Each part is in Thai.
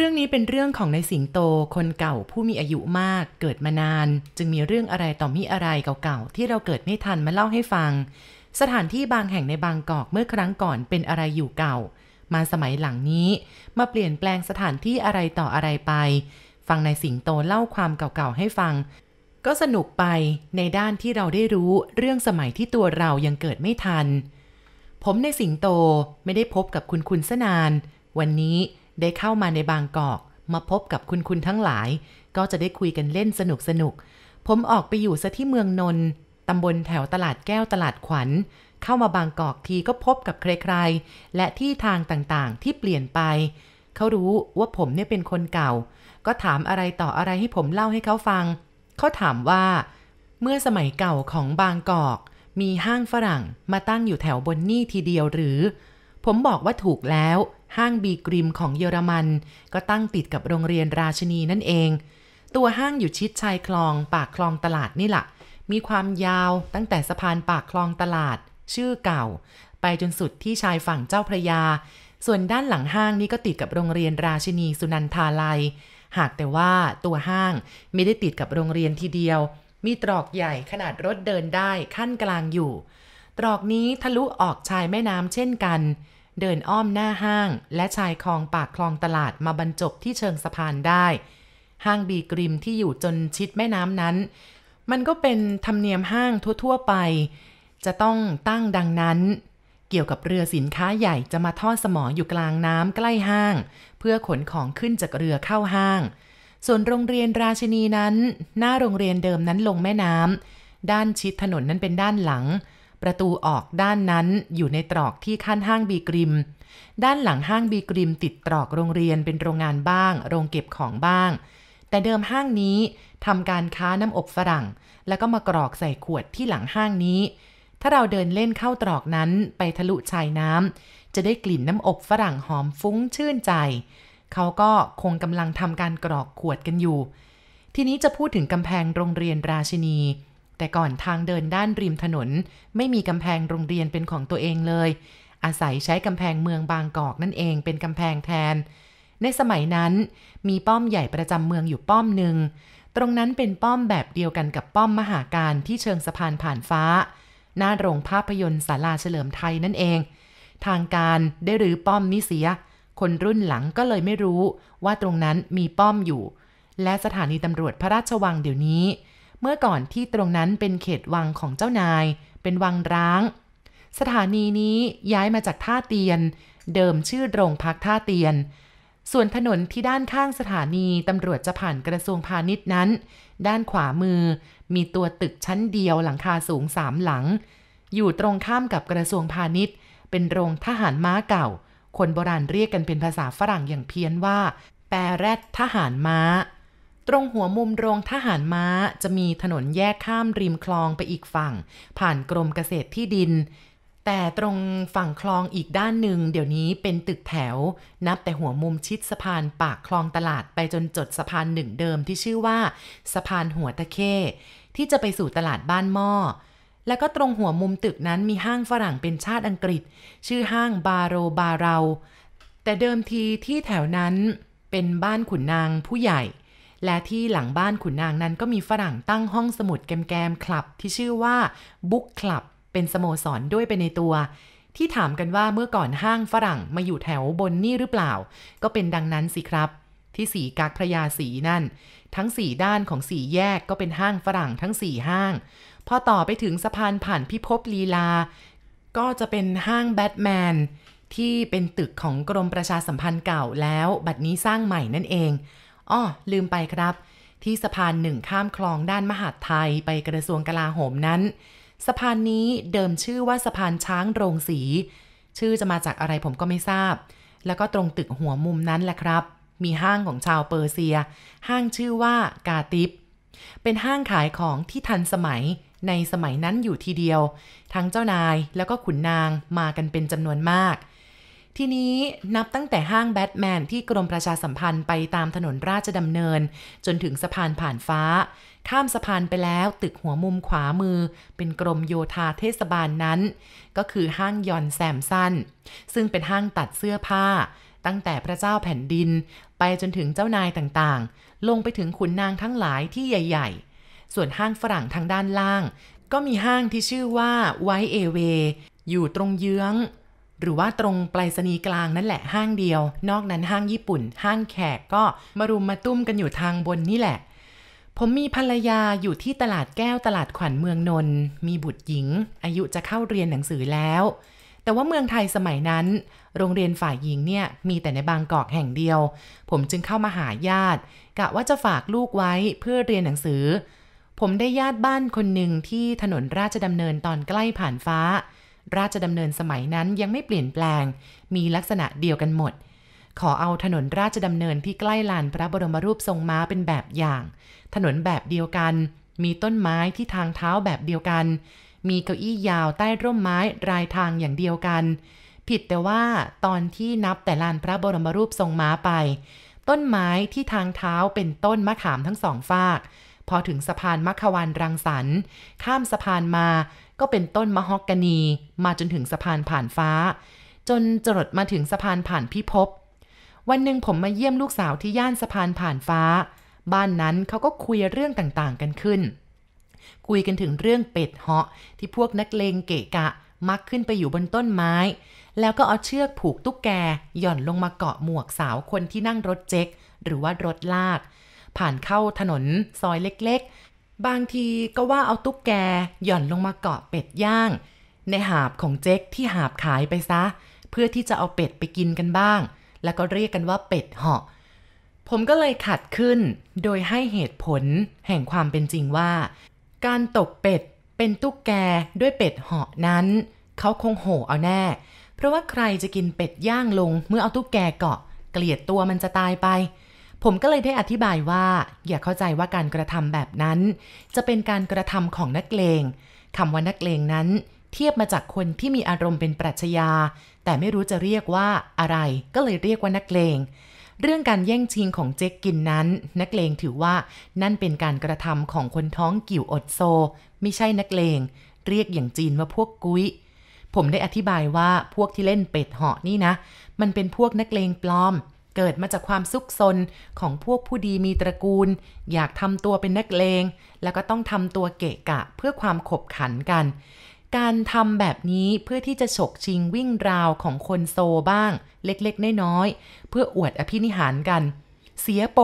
เรื่องนี้เป็นเรื่องของในสิงโตคนเก่าผู้มีอายุมากเกิดมานาน จึงมีเรื่องอะไรต่อมีอะไรเก่าๆที่เราเกิดไม่ทันมาเล่าให้ฟัง สถานที่บางแห่งในบางกอกเมื่อครั้งก่อนเป็นอะไรอยู่เก่า มาสมัยหลังนี้มาเปลี่ยนแปลงสถานที่อะไรต่ออะไรไป ฟังในสิงโตเล่าความเก่าๆให้ฟัง ก็สนุกไปในด้านที่เราได้รู้เรื่องสมัยที่ตัวเรายังเกิดไม่ทัน ผมในสิงโตไม่ได้พบกับคุณคุณสนาน วันนี้ ได้เข้ามาในบางกอก มาพบกับคุณคุณทั้งหลาย ก็จะได้คุยกันเล่นสนุกสนุก ผมออกไปอยู่ซะที่เมืองนนท์ตำบลแถวตลาดแก้วตลาดขวัญ เข้ามาบางกอกทีก็พบกับใครๆ และที่ทางต่างๆ ที่เปลี่ยนไป เขารู้ว่าผมเนี่ยเป็นคนเก่า ก็ถามอะไรต่ออะไรให้ผมเล่าให้เขาฟัง เขาถามว่า เมื่อสมัยเก่าของบางกอก มีห้างฝรั่งมาตั้งอยู่แถวบนนี่ทีเดียวหรือ ผมบอกว่าถูกแล้ว ห้างบีกริมของเยอรมัน ก็ตั้งติดกับโรงเรียนราชนีนั่นเอง ตัวห้างอยู่ชิดชายคลองปากคลองตลาดนี่แหละมีความยาวตั้งแต่สะพานปากคลองตลาด ชื่อเก่า ไปจนสุดที่ชายฝั่งเจ้าพระยา ส่วนด้านหลังห้างนี้ก็ติดกับโรงเรียนราชินีสุนันทาลัย หากแต่ว่าตัวห้างไม่ได้ติดกับโรงเรียนทีเดียว มีตรอกใหญ่ขนาดรถเดินได้ขั้นกลางอยู่ ตรอกนี้ทะลุออกชายแม่น้ำเช่นกัน เดินอ้อมหน้าห้าง และชายคลองปากคลองตลาดมาบรรจบที่เชิงสะพานได้ ห้างบีกริมที่อยู่จนชิดแม่น้ำนั้น มันก็เป็นธรรมเนียมห้างทั่ว ๆ ไป จะต้องตั้งดังนั้น เกี่ยวกับเรือสินค้าใหญ่จะมาทอดสมออยู่กลางน้ำใกล้ห้าง เพื่อขนของขึ้นจากเรือเข้าห้าง ส่วนโรงเรียนราชินีนั้น หน้าโรงเรียนเดิมนั้นลงแม่น้ำด้านชิดถนนนั้นเป็นด้านหลัง ประตูออกด้านนั้นอยู่ในตรอกที่ขั้นห้างบีกริม ด้านหลังห้างบีกริมติดตรอกโรงเรียนเป็นโรงงานบ้าง โรงเก็บของบ้าง แต่เดิมห้างนี้ทำการค้าน้ำอบฝรั่ง แล้วก็มากรอกใส่ขวดที่หลังห้างนี้ ถ้าเราเดินเล่นเข้าตรอกนั้นไปทะลุชายน้ำจะได้กลิ่นน้ำอบฝรั่งหอมฟุ้งชื่นใจ เขาก็คงกำลังทำการกรอกขวดกันอยู่ ทีนี้จะพูดถึงกำแพงโรงเรียนราชินี แต่ก่อนทางเดินด้านริมถนน ไม่มีกำแพงโรงเรียนเป็นของตัวเองเลย อาศัยใช้กำแพงเมืองบางกอกนั่นเองเป็นกำแพงแทน ในสมัยนั้น มีป้อมใหญ่ประจำเมืองอยู่ป้อมหนึ่ง ตรงนั้นเป็นป้อมแบบเดียวกันกับป้อมมหาการที่เชิงสะพานผ่านฟ้า หน้าโรงภาพยนตร์ศาลาเฉลิมไทยนั่นเอง ทางการได้รื้อป้อมนี้เสีย คนรุ่นหลังก็เลยไม่รู้ว่าตรงนั้นมีป้อมอยู่ และสถานีตำรวจพระราชวังเดี๋ยวนี้ เมื่อก่อนที่ตรงนั้นเป็นเขตวังของเจ้านาย เป็นวังร้าง สถานีนี้ย้ายมาจากท่าเตียน เดิมชื่อโรงพักท่าเตียน ส่วนถนนที่ด้านข้างสถานีตำรวจจะผ่านกระทรวงพาณิชย์นั้น ด้านขวามือมีตัวตึกชั้นเดียวหลังคาสูงสามหลัง อยู่ตรงข้ามกับกระทรวงพาณิชย์ เป็นโรงทหารม้าเก่า คนโบราณเรียกกันเป็นภาษาฝรั่งอย่างเพี้ยนว่า แปรแรดทหารม้า ตรงหัวมุมโรงทหารม้าจะมีถนนแยกข้ามริมคลองไปอีกฝั่ง ผ่านกรมเกษตรที่ดิน แต่ตรงฝั่งคลองอีกด้านหนึ่ง เดี๋ยวนี้เป็นตึกแถว นับแต่หัวมุมชิดสะพานปากคลองตลาดไปจนจดสะพานหนึ่งเดิมที่ชื่อว่า สะพานหัวตะเข้ที่จะไปสู่ตลาดบ้านหม้อแล้วก็ตรงหัวมุมตึกนั้นมีห้างฝรั่งเป็นชาติอังกฤษ ชื่อห้างบาโรบาเรา แต่เดิมทีที่แถวนั้นเป็นบ้านขุนนางผู้ใหญ่ และที่หลังบ้านขุนนางนั้นก็มีฝรั่งตั้งห้องสมุดแกมๆคลับ ที่ชื่อว่าบุ๊กคลับ เป็นสโมสรด้วยไปในตัว ที่ถามกันว่าเมื่อก่อนห้างฝรั่งมาอยู่แถวบนนี่หรือเปล่า ก็เป็นดังนั้นสิครับ ที่สีกากพระยาสีนั่น ทั้งสี่ด้านของสี่แยกก็เป็นห้างฝรั่งทั้งสี่ห้าง พอต่อไปถึงสะพานผ่านพิภพลีลา ก็จะเป็นห้างแบทแมนที่เป็นตึกของกรมประชาสัมพันธ์เก่าแล้ว บัดนี้สร้างใหม่นั่นเอง อ้อลืมไปครับ ที่สะพานหนึ่งข้ามคลองด้านมหาดไทยไปกระทรวงกลาโหมนั้น สะพานนี้เดิมชื่อว่าสะพานช้างโรงสี ชื่อจะมาจากอะไรผมก็ไม่ทราบ แล้วก็ตรงตึกหัวมุมนั้นแหละครับ มีห้างของชาวเปอร์เซีย ห้างชื่อว่ากาติปเป็นห้างขายของที่ทันสมัยในสมัยนั้นอยู่ทีเดียว ทั้งเจ้านายแล้วก็ขุนนางมากันเป็นจำนวนมาก ทีนี้นับตั้งแต่ห้างแบทแมนที่กรมประชาสัมพันธ์ไปตามถนนราชดำเนิน จนถึงสะพานผ่านฟ้า ข้ามสะพานไปแล้วตึกหัวมุมขวามือ เป็นกรมโยธาเทศบาลนั้น ก็คือห้างยอนแซมสันซึ่งเป็นห้างตัดเสื้อผ้า ตั้งแต่พระเจ้าแผ่นดิน ไปจนถึงเจ้านายต่างๆ ลงไปถึงขุนนางทั้งหลายที่ใหญ่ ๆ ส่วนห้างฝรั่งทางด้านล่าง ก็มีห้างที่ชื่อว่าไวเอเวอยู่ตรงเยื้อง หรือว่าตรงปลายสนีกลางนั่นแหละห้างเดียว นอกนั้นห้างญี่ปุ่น ห้างแขกก็มารุมมาตุ้มกันอยู่ทางบนนี่แหละ ผมมีภรรยาอยู่ที่ตลาดแก้วตลาดขวัญเมืองนนท์มีบุตรหญิง อายุจะเข้าเรียนหนังสือแล้ว แต่ว่าเมืองไทยสมัยนั้น โรงเรียนฝ่ายหญิงเนี่ยมีแต่ในบางกอกแห่งเดียว ผมจึงเข้ามาหาญาติกะว่าจะฝากลูกไว้เพื่อเรียนหนังสือ ผมได้ญาติบ้านคนหนึ่งที่ถนนราชดำเนินตอนใกล้ผ่านฟ้า ราชดำเนินสมัยนั้นยังไม่เปลี่ยนแปลง มีลักษณะเดียวกันหมด ขอเอาถนนราชดำเนินที่ใกล้ลานพระบรมรูปทรงม้าเป็นแบบอย่าง ถนนแบบเดียวกัน มีต้นไม้ที่ทางเท้าแบบเดียวกัน มีเก้าอี้ยาวใต้ร่มไม้รายทางอย่างเดียวกัน ผิดแต่ว่าตอนที่นับแต่ลานพระบรมรูปทรงม้าไป ต้นไม้ที่ทางเท้าเป็นต้นมะขามทั้งสองฝากพอถึงสะพานมัคควานรังสรรค์ข้ามสะพานมา ก็เป็นต้นมะฮอกกานีมาจนถึงสะพานผ่านฟ้า จนจรดมาถึงสะพานผ่านพิภพวันหนึ่งผมมาเยี่ยมลูกสาวที่ย่านสะพานผ่านฟ้า บ้านนั้นเขาก็คุยเรื่องต่างๆกันขึ้น คุยกันถึงเรื่องเป็ดเหาะที่พวกนักเลงเกะกะมักขึ้นไปอยู่บนต้นไม้ แล้วก็เอาเชือกผูกตุ๊กแกหย่อนลงมาเกาะหมวกสาวคนที่นั่งรถเจ๊กหรือว่ารถลาก ผ่านเข้าถนนซอยเล็กๆ บางทีก็ว่าเอาตุ๊กแกหย่อนลงมาเกาะเป็ดย่าง ในหาบของเจ๊กที่หาบขายไปซะ เพื่อที่จะเอาเป็ดไปกินกันบ้าง แล้วก็เรียกกันว่าเป็ดเหาะ ผมก็เลยขัดขึ้นโดยให้เหตุผลแห่งความเป็นจริงว่า การตกเป็ดเป็นตุ๊กแกด้วยเป็ดเหาะนั้น เขาคงโห่เอาแน่ เพราะว่าใครจะกินเป็ดย่างลงเมื่อเอาตุ๊กแกเกาะ เกลียดตัวมันจะตายไป ผมก็เลยได้อธิบายว่า อย่าเข้าใจว่าการกระทำแบบนั้น จะเป็นการกระทำของนักเลงคำว่านักเลงนั้น เทียบมาจากคนที่มีอารมณ์เป็นปรัชญาแต่ไม่รู้จะเรียกว่าอะไร ก็เลยเรียกว่านักเลงเรื่องการแย่งชิงของเจ๊กกินนั้น นักเลงถือว่านั่นเป็นการกระทำของคนท้องกิ่วอดโซ ไม่ใช่นักเลง เรียกอย่างจีนว่าพวกกุ้ยผมได้อธิบายว่าพวกที่เล่นเป็ดเหาะนี่นะ มันเป็นพวกนักเลงปลอม เกิดมาจากความซุกซนของพวกผู้ดีมีตระกูล อยากทำตัวเป็นนักเลง แล้วก็ต้องทำตัวเกะกะเพื่อความขบขันกัน การทำแบบนี้เพื่อที่จะฉกชิงวิ่งราวของคนโซบ้าง เล็กๆ น้อยๆ เพื่ออวดอภินิหารกันเสียโป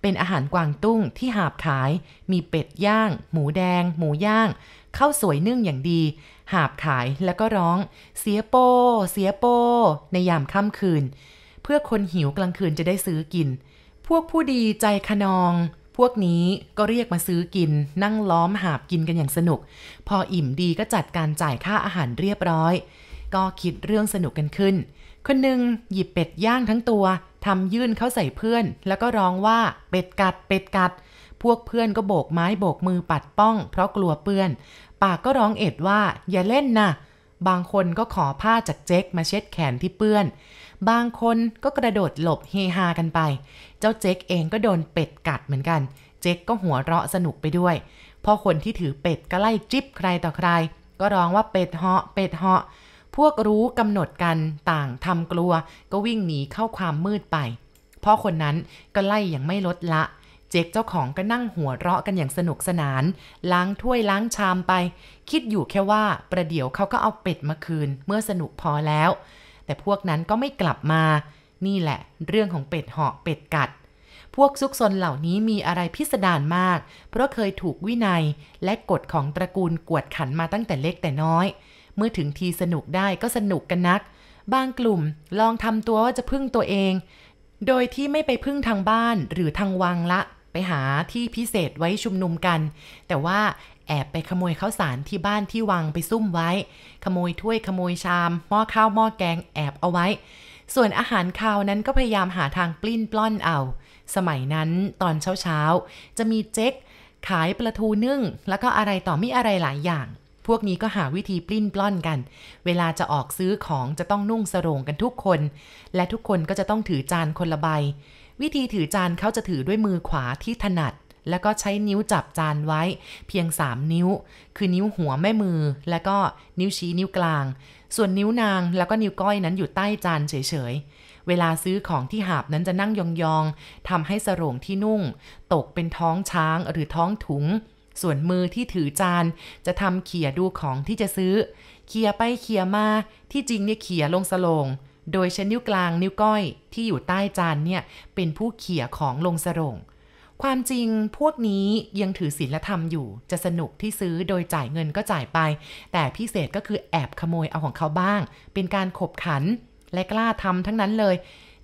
เป็นอาหารกวางตุ้งที่หาบขาย มีเป็ดย่าง หมูแดง หมูย่างข้าวสวยนึ่งอย่างดี หาบขายแล้วก็ร้อง เสียโป เสียโป ในยามค่ำคืน เพื่อคนหิวกลางคืนจะได้ซื้อกิน พวกผู้ดีใจขนอง พวกนี้ก็เรียกมาซื้อกิน นั่งล้อมหาบกินกันอย่างสนุก พออิ่มดีก็จัดการจ่ายค่าอาหารเรียบร้อย ก็คิดเรื่องสนุกกันขึ้น คนหนึ่งหยิบเป็ดย่างทั้งตัวทำยื่นเข้าใส่เพื่อน แล้วก็ร้องว่าเป็ดกัด เป็ดกัด พวกเพื่อนก็โบกไม้โบกมือปัดป้อง เพราะกลัวเปื้อน ปากก็ร้องเอ็ดว่า อย่าเล่นนะบางคนก็ขอผ้าจากเจ๊กมาเช็ดแขนที่เปื้อน บางคนก็กระโดดหลบเฮฮากันไป เจ้าเจ๊กเองก็โดนเป็ดกัดเหมือนกัน เจ๊กก็หัวเราะสนุกไปด้วย พอคนที่ถือเป็ดก็ไล่จิ๊บใครต่อใคร ก็ร้องว่าเป็ดเหาะ เป็ดเหาะ พวกรู้กำหนดกันต่างทำกลัว ก็วิ่งหนีเข้าความมืดไป พ่อคนนั้นก็ไล่อย่างไม่ลดละเจ๊กเจ้าของก็นั่งหัวเราะกันอย่างสนุกสนาน ล้างถ้วยล้างชามไป คิดอยู่แค่ว่าประเดี๋ยวเขาก็เอาเป็ดมาคืน เมื่อสนุกพอแล้ว แต่พวกนั้นก็ไม่กลับมา นี่แหละ เรื่องของเป็ดเหาะเป็ดกัด พวกซุกซนเหล่านี้มีอะไรพิสดารมาก เพราะเคยถูกวินัยและกฎของตระกูลกวดขันมาตั้งแต่เล็กแต่น้อย เมื่อถึงทีสนุกได้ก็สนุกกันนัก บางกลุ่มลองทำตัวว่าจะพึ่งตัวเอง โดยที่ไม่ไปพึ่งทางบ้านหรือทางวังละไปหาที่พิเศษไว้ชุมนุมกัน แต่ว่า แอบไปขโมยข้าวสารที่บ้านที่วังไปซุ่มไว้ ขโมยถ้วยขโมยชาม หม้อข้าวหม้อแกงแอบเอาไว้ ส่วนอาหารคาวนั้นก็พยายามหาทางปลิ้นปล้อนเอา สมัยนั้นตอนเช้าๆ จะมีเจ๊กขายปลาทูนึ่ง แล้วก็อะไรต่อมีอะไรหลายอย่าง พวกนี้ก็หาวิธีปลิ้นปล้อนกัน เวลาจะออกซื้อของจะต้องนุ่งสรงกันทุกคน และทุกคนก็จะต้องถือจานคนละใบ วิธีถือจานเขาจะถือด้วยมือขวาที่ถนัด แล้วก็ใช้นิ้วจับจานไว้ เพียง 3 นิ้ว คือนิ้วหัวแม่มือ แล้วก็นิ้วชี้นิ้วกลาง ส่วนนิ้วนางแล้วก็นิ้วก้อยนั้นอยู่ใต้จานเฉยๆ เวลาซื้อของที่หาบนั้นจะนั่งยองๆทำให้สรงที่นุ่ง ตกเป็นท้องช้างหรือท้องถุง ส่วนมือที่ถือจานจะทำเขี่ยดูของที่จะซื้อ เขี่ยไปเขี่ยมา ที่จริงเนี่ยเขี่ยลงสลงโดยใช้นิ้วกลางนิ้วก้อยที่อยู่ใต้จานเนี่ยเป็นผู้เขี่ยของลงสรง ความจริงพวกนี้ยังถือศีลธรรมอยู่ จะสนุกที่ซื้อโดยจ่ายเงินก็จ่ายไป แต่พิเศษก็คือแอบขโมยเอาของเขาบ้าง เป็นการขบขันและกล้าทำทั้งนั้นเลย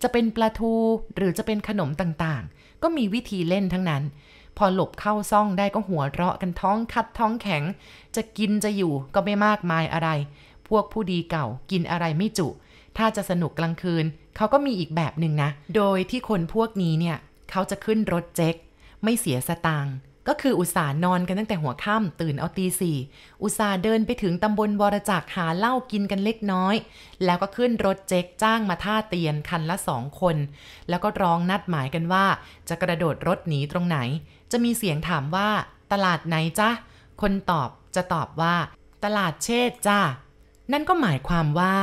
จะเป็นปลาทูหรือจะเป็นขนมต่างๆ ก็มีวิธีเล่นทั้งนั้น พอหลบเข้าซ่องได้ก็หัวเราะกันท้องคัดท้องแข็ง จะกินจะอยู่ก็ไม่มากมายอะไร พวกผู้ดีเก่ากินอะไรไม่จุ ถ้าจะสนุกกลางคืนเขาก็มีอีกแบบหนึ่งนะ โดยที่คนพวกนี้เนี่ย เขาจะขึ้นรถเจ๊กไม่เสียสตางค์ก็คืออุตส่าห์นอนกันตั้งแต่หัวค่ำตื่นเอาตีสี่อุตส่าห์เดินไปถึงตำบลวรจักรหาเหล้ากินกันเล็กน้อย แล้วก็ขึ้นรถเจ๊กจ้างมาท่าเตียนคันละสองคน แล้วก็ร้องนัดหมายกันว่า จะกระโดดรถหนีตรงไหน จะมีเสียงถามว่า ตลาดไหนจ๊ะคนตอบจะตอบว่า ตลาดเชษจ้านั่นก็หมายความว่า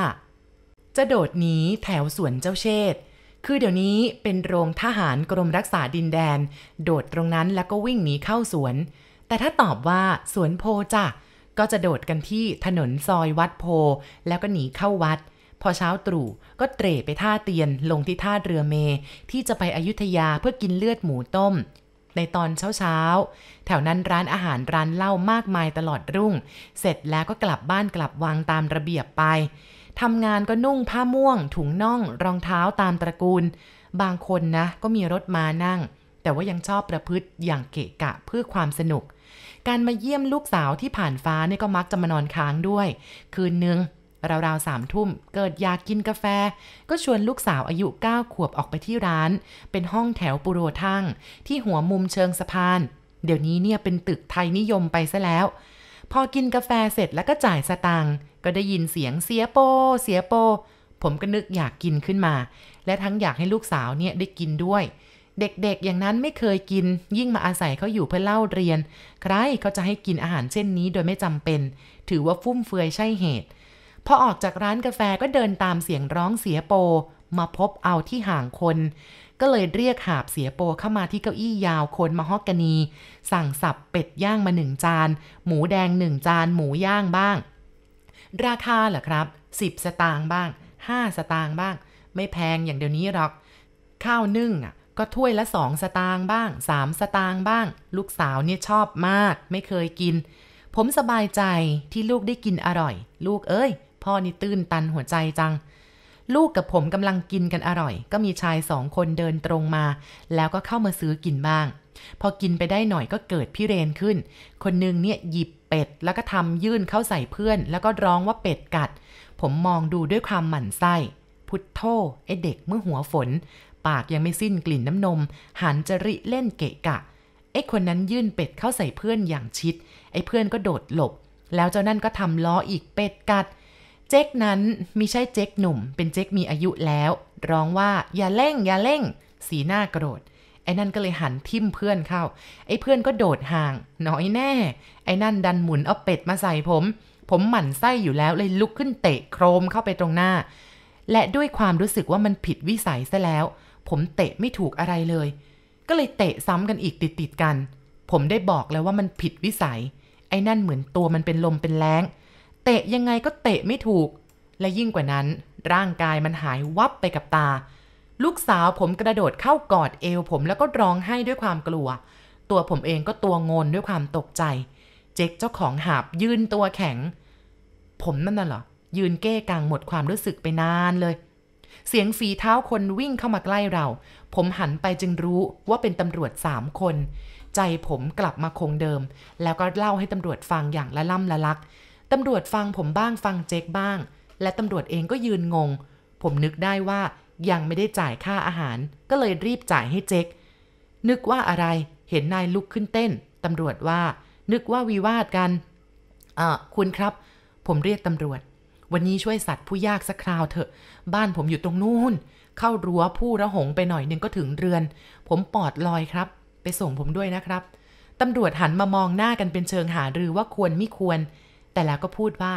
จะโดดหนีแถวสวนเจ้าเชษ คือเดี๋ยวนี้เป็นโรงทหารกรมรักษาดินแดน โดดตรงนั้นแล้วก็วิ่งหนีเข้าสวน แต่ถ้าตอบว่าสวนโพจ้ะก็จะโดดกันที่ถนนซอยวัดโพ แล้วก็หนีเข้าวัด พอเช้าตรู่ก็เตร่ไปท่าเตียนลงที่ท่าเรือเม ที่จะไปอยุธยาเพื่อกินเลือดหมูต้ม ในตอนเช้าเช้าแถวนั้นร้านอาหารร้านเหล้ามากมายตลอดรุ่ง เสร็จแล้วก็กลับบ้านกลับวังตามระเบียบไป ทำงานก็นุ่งผ้าม่วง ถุงน่อง รองเท้าตามตระกูล บางคนนะ ก็มีรถมานั่ง แต่ว่ายังชอบประพฤติอย่างเกะกะเพื่อความสนุก การมาเยี่ยมลูกสาวที่ผ่านฟ้าเนี่ยก็มักจะมานอนค้างด้วย คืนนึงราวๆสามทุ่มเกิดอยากกินกาแฟ ก็ชวนลูกสาวอายุ 9 ขวบออกไปที่ร้าน เป็นห้องแถวปุโรทั่งที่หัวมุมเชิงสะพาน เดี๋ยวนี้เนี่ยเป็นตึกไทยนิยมไปซะแล้ว พอกินกาแฟเสร็จแล้วก็จ่ายสตางค์ก็ได้ยินเสียงเสียโป เสียโป ผมก็นึกอยากกินขึ้นมา และทั้งอยากให้ลูกสาวเนี่ยได้กินด้วย เด็กๆอย่างนั้นไม่เคยกิน ยิ่งมาอาศัยเขาอยู่เพื่อเล่าเรียน ใครเขาจะให้กินอาหารเช่นนี้โดยไม่จำเป็น ถือว่าฟุ่มเฟือยใช่เหตุพอออกจากร้านกาแฟก็เดินตามเสียงร้องเสียโป มาพบเอาที่ห่างคน ก็เลยเรียกหาบเสียโปเข้ามาที่เก้าอี้ยาวคนมาฮอกกานี สั่งสับเป็ดย่างมาหนึ่งจาน หมูแดงหนึ่งจาน หมูย่างบ้าง ราคาเหรอครับ 10 สตางค์บ้าง 5 สตางค์บ้าง ไม่แพงอย่างเดี๋ยวนี้หรอก ข้าวนึ่งอะก็ถ้วยละ2สตางค์บ้าง 3 สตางค์บ้าง ลูกสาวเนี่ยชอบมาก ไม่เคยกิน ผมสบายใจที่ลูกได้กินอร่อย ลูกเอ้ย พ่อนี่ตื้นตันหัวใจจัง ลูกกับผมกำลังกินกันอร่อย ก็มีชายสองคนเดินตรงมา แล้วก็เข้ามาซื้อกินบ้าง พอกินไปได้หน่อยก็เกิดพิเรนขึ้น คนนึงเนี่ยหยิบเป็ด แล้วก็ทำยื่นเข้าใส่เพื่อน แล้วก็ร้องว่าเป็ดกัด ผมมองดูด้วยความหมั่นไส้ พุทโธไอเด็กเมื่อหัวฝน ปากยังไม่สิ้นกลิ่นน้ำนม หันจริเล่นเกะกะไอ้คนนั้นยื่นเป็ดเข้าใส่เพื่อนอย่างชิด ไอ้เพื่อนก็โดดหลบ แล้วเจ้านั่นก็ทำล้ออีกเป็ดกัด เจ๊กนั้นมิใช่เจ๊กหนุ่ม เป็นเจ๊กมีอายุแล้ว ร้องว่าอย่าเล่งอย่าเล่ง สีหน้าโกรธไอ้นั่นก็เลยหันทิ่มเพื่อนเข้า ไอ้เพื่อนก็โดดห่าง น้อยแน่ ไอ้นั่นดันหมุนเอาเป็ดมาใส่ผม ผมหมั่นไส้อยู่แล้วเลยลุกขึ้นเตะโครมเข้าไปตรงหน้า และด้วยความรู้สึกว่ามันผิดวิสัยซะแล้ว ผมเตะไม่ถูกอะไรเลย ก็เลยเตะซ้ำกันอีกติดติดกัน ผมได้บอกแล้วว่ามันผิดวิสัย ไอ้นั่นเหมือนตัวมันเป็นลมเป็นแรง เตะยังไงก็เตะไม่ถูก และยิ่งกว่านั้น ร่างกายมันหายวับไปกับตา ลูกสาวผมกระโดดเข้ากอดเอวผมแล้วก็ร้องไห้ด้วยความกลัว ตัวผมเองก็ตัวงนด้วยความตกใจ เจ๊กเจ้าของหาบยืนตัวแข็ง ผมนั่นน่ะเหรอ ยืนเก้กังหมดความรู้สึกไปนานเลย เสียงฝีเท้าคนวิ่งเข้ามาใกล้เรา ผมหันไปจึงรู้ว่าเป็นตำรวจสามคน ใจผมกลับมาคงเดิม แล้วก็เล่าให้ตำรวจฟังอย่างละล่ำละลัก ตำรวจฟังผมบ้างฟังเจ๊กบ้าง และตำรวจเองก็ยืนงง ผมนึกได้ว่ายังไม่ได้จ่ายค่าอาหาร ก็เลยรีบจ่ายให้เจ๊ก นึกว่าอะไร เห็นนายลุกขึ้นเต้น ตำรวจว่า นึกว่าวิวาทกันอ่าคุณครับ ผมเรียกตำรวจ วันนี้ช่วยสัตว์ผู้ยากสักคราวเถอะ บ้านผมอยู่ตรงนู้น เข้ารั้วผู้ระหงไปหน่อยนึงก็ถึงเรือน ผมปอดลอยครับ ไปส่งผมด้วยนะครับ ตำรวจหันมามองหน้ากันเป็นเชิงหารือว่าควรไม่ควร แต่แล้วก็พูดว่า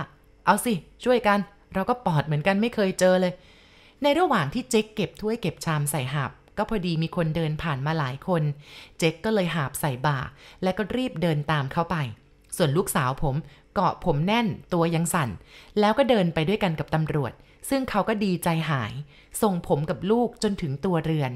เอาสิ ช่วยกัน เราก็ปอดเหมือนกันไม่เคยเจอเลย ในระหว่างที่เจ๊กเก็บถ้วยเก็บชามใส่หาบก็พอดีมีคนเดินผ่านมาหลายคน เจ๊กก็เลยหาบใส่บ่า และก็รีบเดินตามเข้าไป ส่วนลูกสาวผมเกาะผมแน่นตัวยังสั่น แล้วก็เดินไปด้วยกันกับตำรวจ ซึ่งเขาก็ดีใจหาย ส่งผมกับลูกจนถึงตัวเรือน